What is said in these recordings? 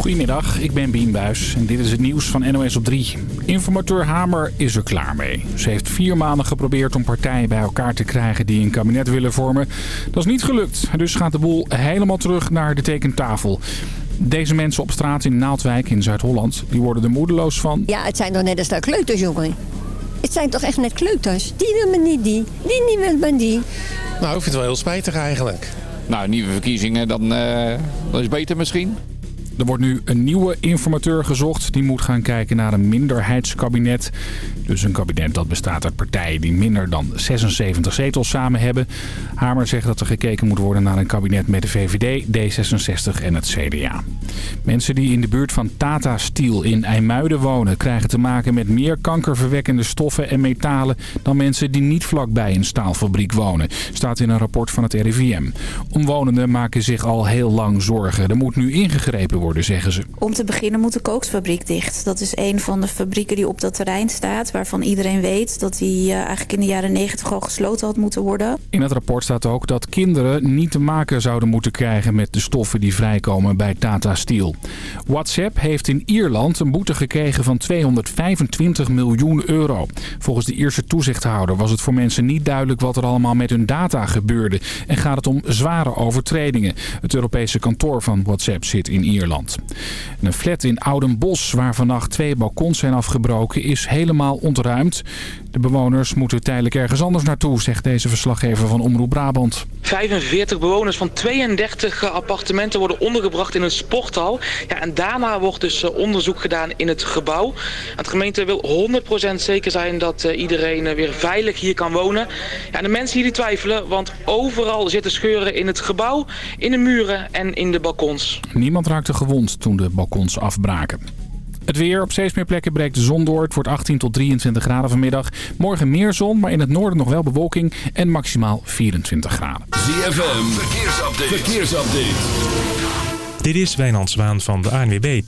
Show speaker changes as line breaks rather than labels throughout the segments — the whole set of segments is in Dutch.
Goedemiddag, ik ben Bien Buis en dit is het nieuws van NOS op 3. Informateur Hamer is er klaar mee. Ze heeft vier maanden geprobeerd om partijen bij elkaar te krijgen die een kabinet willen vormen. Dat is niet gelukt, dus gaat de boel helemaal terug naar de tekentafel. Deze mensen op straat in Naaldwijk in Zuid-Holland, die worden er moedeloos van.
Ja, het zijn toch net als de kleuters, jongen. Het zijn toch echt net kleuters. Die wil me niet die, die niet wil me die.
Nou, ik vind het wel heel spijtig eigenlijk.
Nou, nieuwe verkiezingen, dan uh, dat is beter misschien.
Er wordt nu een nieuwe informateur gezocht. Die moet gaan kijken naar een minderheidskabinet. Dus een kabinet dat bestaat uit partijen die minder dan 76 zetels samen hebben. Hamer zegt dat er gekeken moet worden naar een kabinet met de VVD, D66 en het CDA. Mensen die in de buurt van Tata Steel in IJmuiden wonen... krijgen te maken met meer kankerverwekkende stoffen en metalen... dan mensen die niet vlakbij een staalfabriek wonen. Staat in een rapport van het RIVM. Omwonenden maken zich al heel lang zorgen. Er moet nu ingegrepen worden zeggen ze.
Om te beginnen moet de kooksfabriek dicht. Dat is een van de fabrieken die op dat terrein staat... waarvan iedereen weet dat die uh, eigenlijk in de jaren 90 al gesloten had moeten worden.
In het rapport staat ook dat kinderen niet te maken zouden moeten krijgen... met de stoffen die vrijkomen bij Tata Steel. WhatsApp heeft in Ierland een boete gekregen van 225 miljoen euro. Volgens de Ierse toezichthouder was het voor mensen niet duidelijk... wat er allemaal met hun data gebeurde. En gaat het om zware overtredingen. Het Europese kantoor van WhatsApp zit in Ierland. Een flat in Oudenbos, waar vannacht twee balkons zijn afgebroken, is helemaal ontruimd. De bewoners moeten tijdelijk ergens anders naartoe, zegt deze verslaggever van Omroep Brabant.
45 bewoners van 32 appartementen worden ondergebracht in een sporthal. Ja, en daarna wordt dus eh, onderzoek gedaan in het gebouw. Het gemeente wil 100% zeker zijn dat eh, iedereen eh, weer veilig hier kan wonen. Ja, de mensen hier die twijfelen, want overal zitten scheuren in het gebouw, in de muren en in de balkons.
Niemand raakte gewond toen de balkons afbraken. Het weer. Op steeds meer plekken breekt de zon door. Het wordt 18 tot 23 graden vanmiddag. Morgen meer zon, maar in het noorden nog wel bewolking. En maximaal 24 graden.
ZFM. Verkeersupdate. Verkeersupdate.
Dit is Wijnand Zwaan van de ANWB.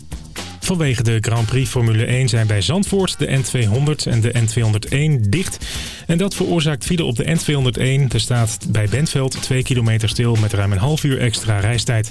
Vanwege de Grand Prix Formule 1 zijn bij Zandvoort de N200 en de N201 dicht. En dat veroorzaakt file op de N201. Er staat bij Bentveld 2 kilometer stil met ruim een half uur extra reistijd.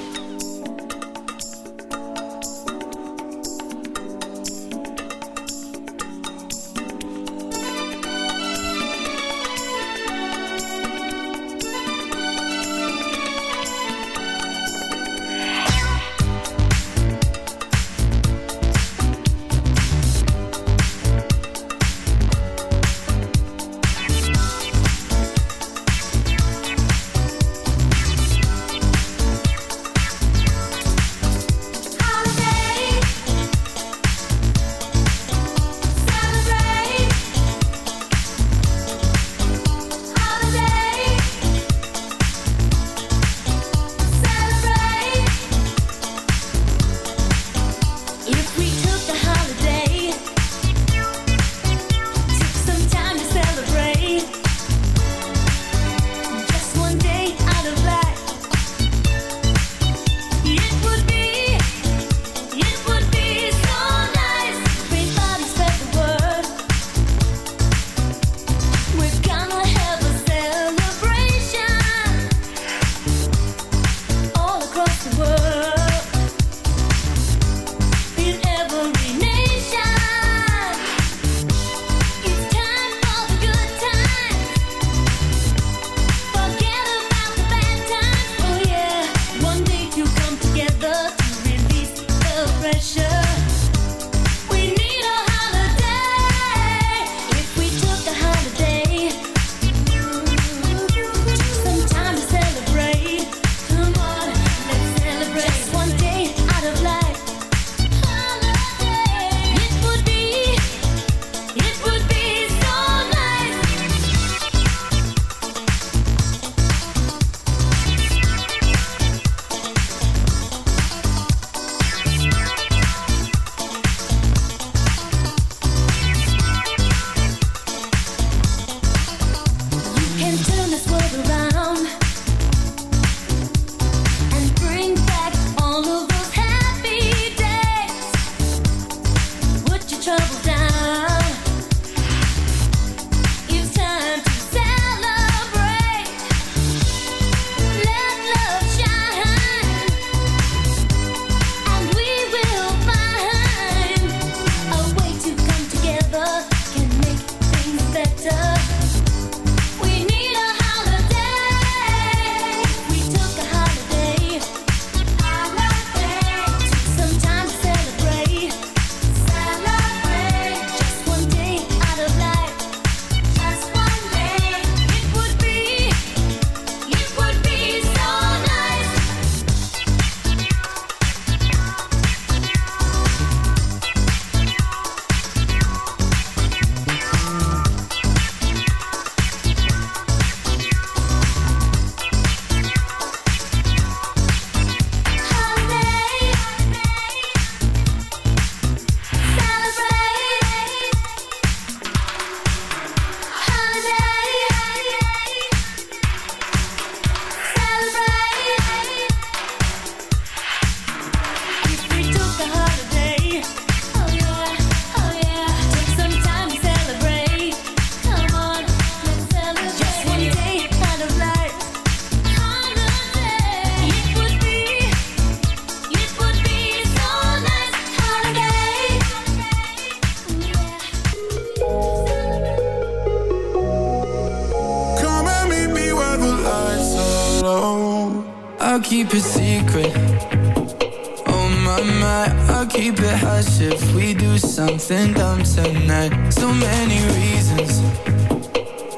If we do something dumb tonight. So many reasons.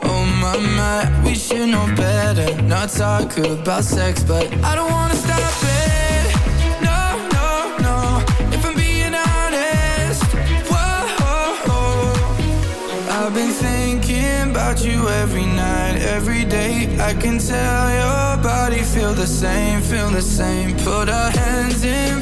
Oh my my, we should know better. Not talk about sex, but I don't wanna stop it. No, no, no. If I'm being honest. I've been thinking about you every night, every day. I can tell your body feel the same, feel the same. Put our hands in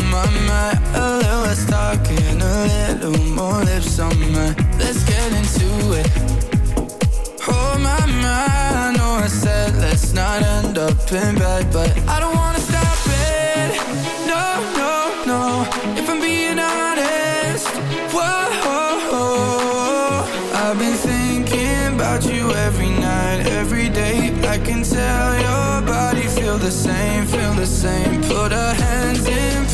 Oh my my, a little less talking, a little more lips on my. Let's get into it. Oh my my, I know I said let's not end up in bed, but I don't wanna stop it. No, no, no. If I'm being honest, whoa. I've been thinking about you every night, every day. I can tell your body feel the same, feel the same. Put our hands in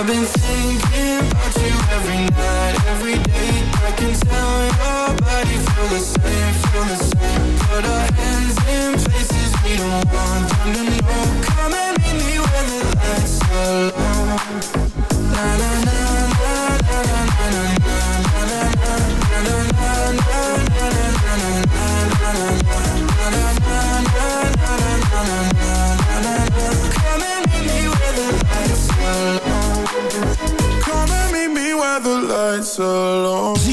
I've been thinking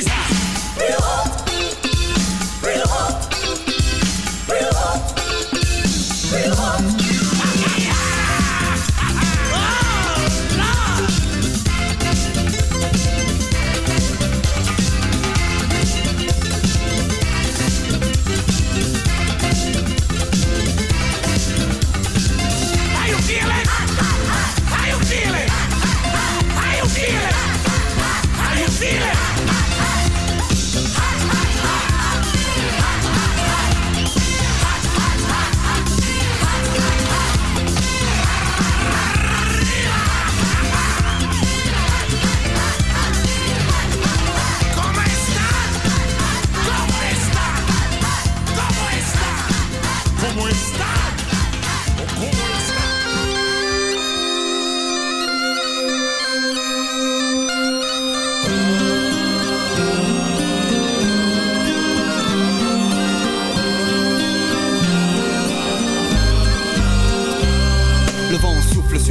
She's hot.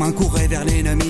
Comme vers l'ennemi.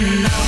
I know.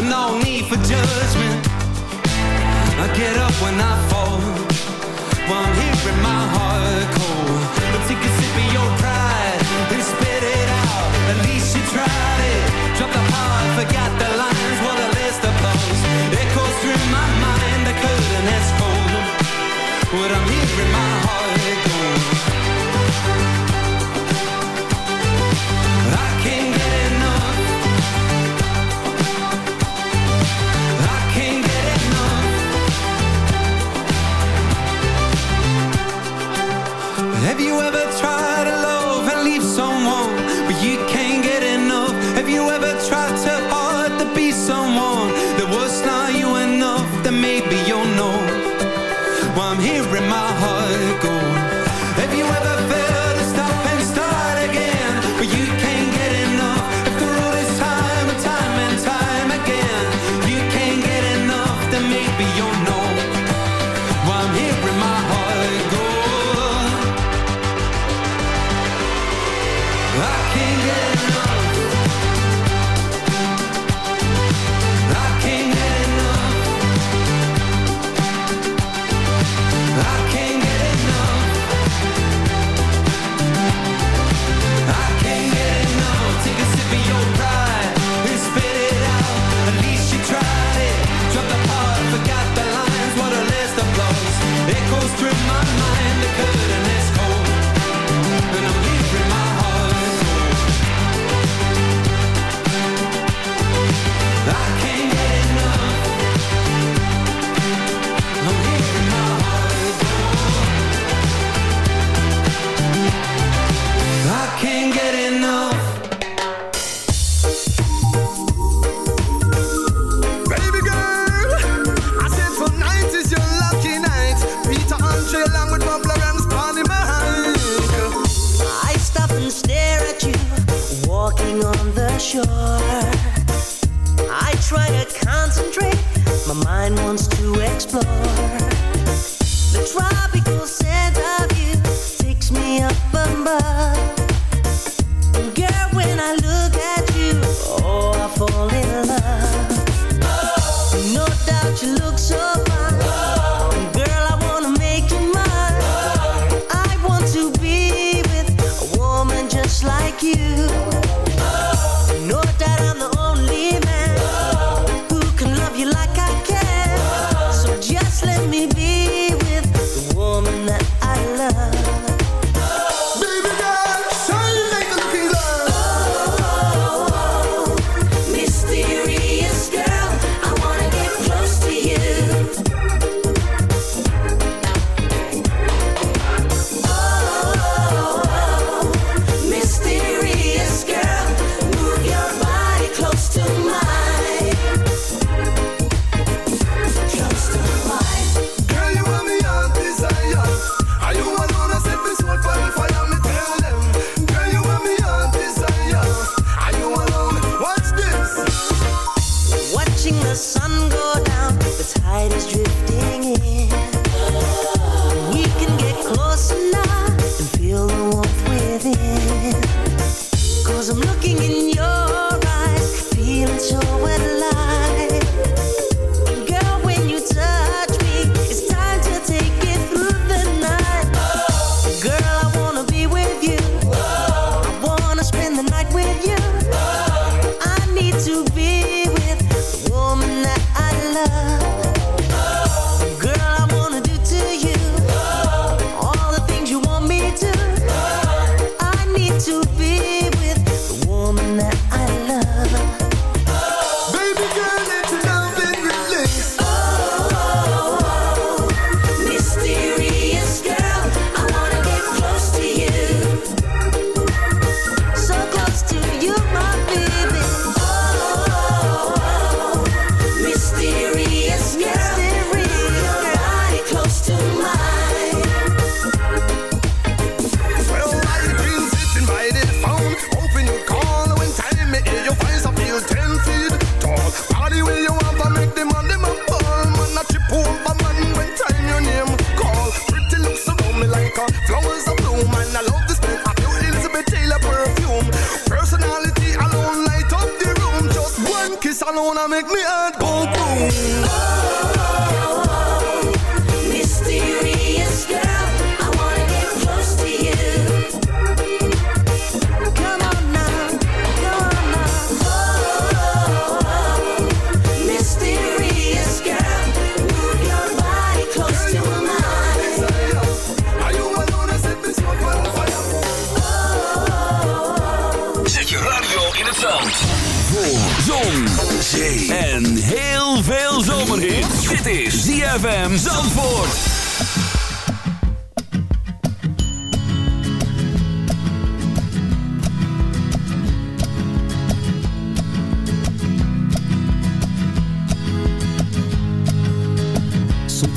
no need for judgment. I get up when I fall, while I'm here, in my heart cold. But take a sip of your pride and spit it out. At least you tried it. Dropped the heart, forgot the lines. What a list of bones. Echoes through my mind, the curtain is cold. What I'm
here. you
ever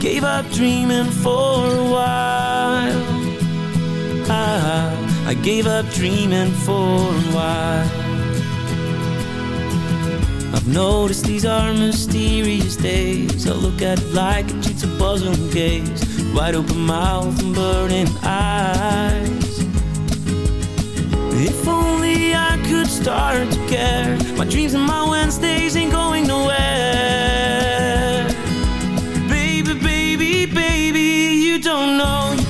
Gave up dreaming for a while. I, I gave up dreaming for a while. I've noticed these are mysterious days. I look at like a cheats a puzzled gaze. Wide open mouth and burning eyes. If only I could start to care. My dreams and my Wednesdays ain't going nowhere. don't know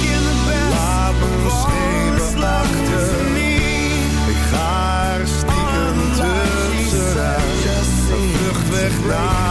right.